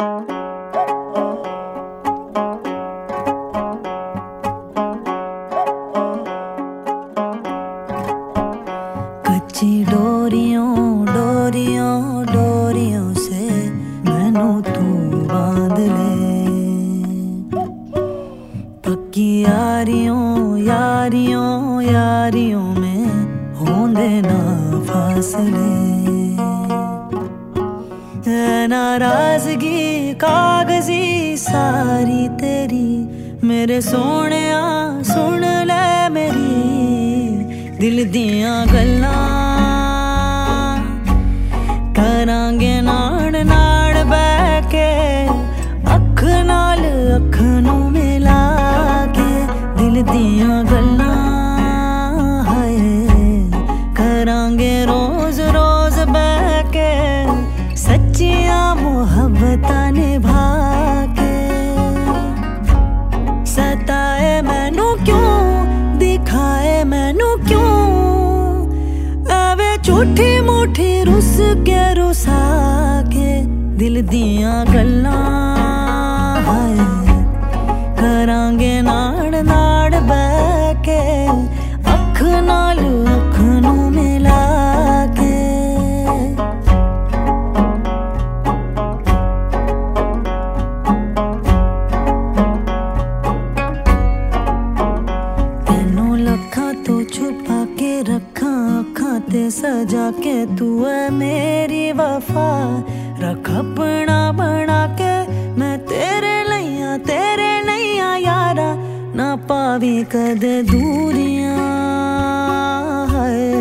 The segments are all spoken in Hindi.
कच्ची डोरियों डोरियों डोरियों से मैनू तू बाँध पक्की यारियों यारियों यारियों में होंदे ना फासले। ਨਾਰਾਜ਼ਗੀ, ਕਾਗਜ਼ੀ ਸਾਰੀ ਤੇਰੀ। ਮੇਰੇ ਸੋਹਣਿਆ, ਸੁਣ ਲੈ ਮੇਰੀ। ਦਿਲ ਦੀਆਂ ਗੱਲਾਂ। ਕਰਾਂਗੇ ਨਾਲ ਨਾਲ ਬਹਿ ਕੇ, ਅੱਖ ਨਾਲ ਅੱਖ ਨੂੰ ਮਿਲਾ ਕੇ। ਦਿਲ ਦੀਆਂ आवे झूठी रुस के रुसा के दिल दिया गल्ला। ते सजा के तू है मेरी वफा। रख अपना बना के मैं तेरे लिया तेरे लैया यारा। ना पावी कद दूरिया है।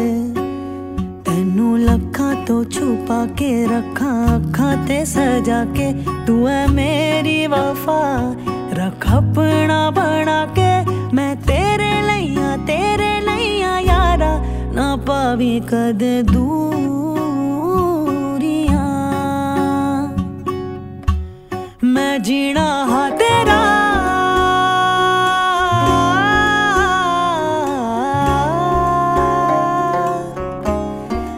तेनू लखा तो छुपा के रखा, अखा ते सजा के तू है मेरी वफा। रख अपना कद दूरियाँ। मैं जीना हा तेरा।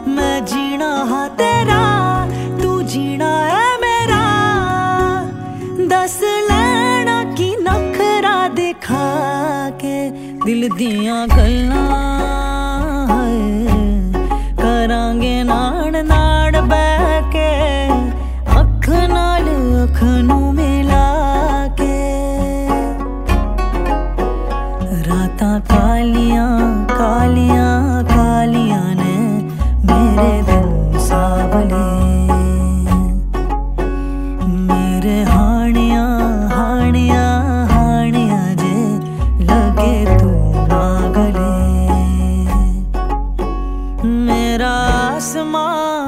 मैं जीना हा तेरा, तू जीना है मेरा। दस लैना कि नखरा दिखा के दिल दिया गल्ला ਕਰਾਂਗੇ ਨਾੜ ਨਾੜ ਬਹਿ ਕੇ, ਅੱਖ ਨਾਲ ਅੱਖ ਨੂੰ ਮਿਲਾ ਕੇ। ਰਾਤਾਂ ਕਾਲੀਆਂ ਕਾਲੀਆਂ ਕਾਲੀਆਂ ਨੇ ਮੇਰੇ ਦਿਨ ਸਾਵਲੇ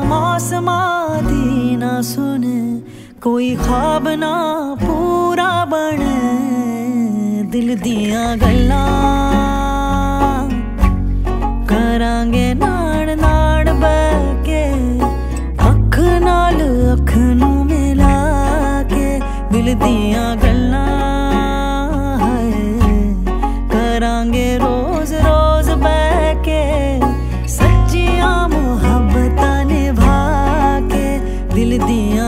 ਮੌਸਮਾਂ ਦੀ ਨਾ ਸੁਣੇ ਕੋਈ ਖਾਬ ਨਾ ਪੂਰਾ ਬਣੇ ਦਿਲ ਦੀਆਂ ਗੱਲਾਂ ਕਰਾਂਗੇ ਨਾਣ ਨਾੜ ਬਹਿ ਕੇ ਅੱਖ ਨਾਲ ਅੱਖ ਨੂੰ ਮਿਲਾ ਕੇ ਦਿਲ ਦੀਆਂ दिल दिया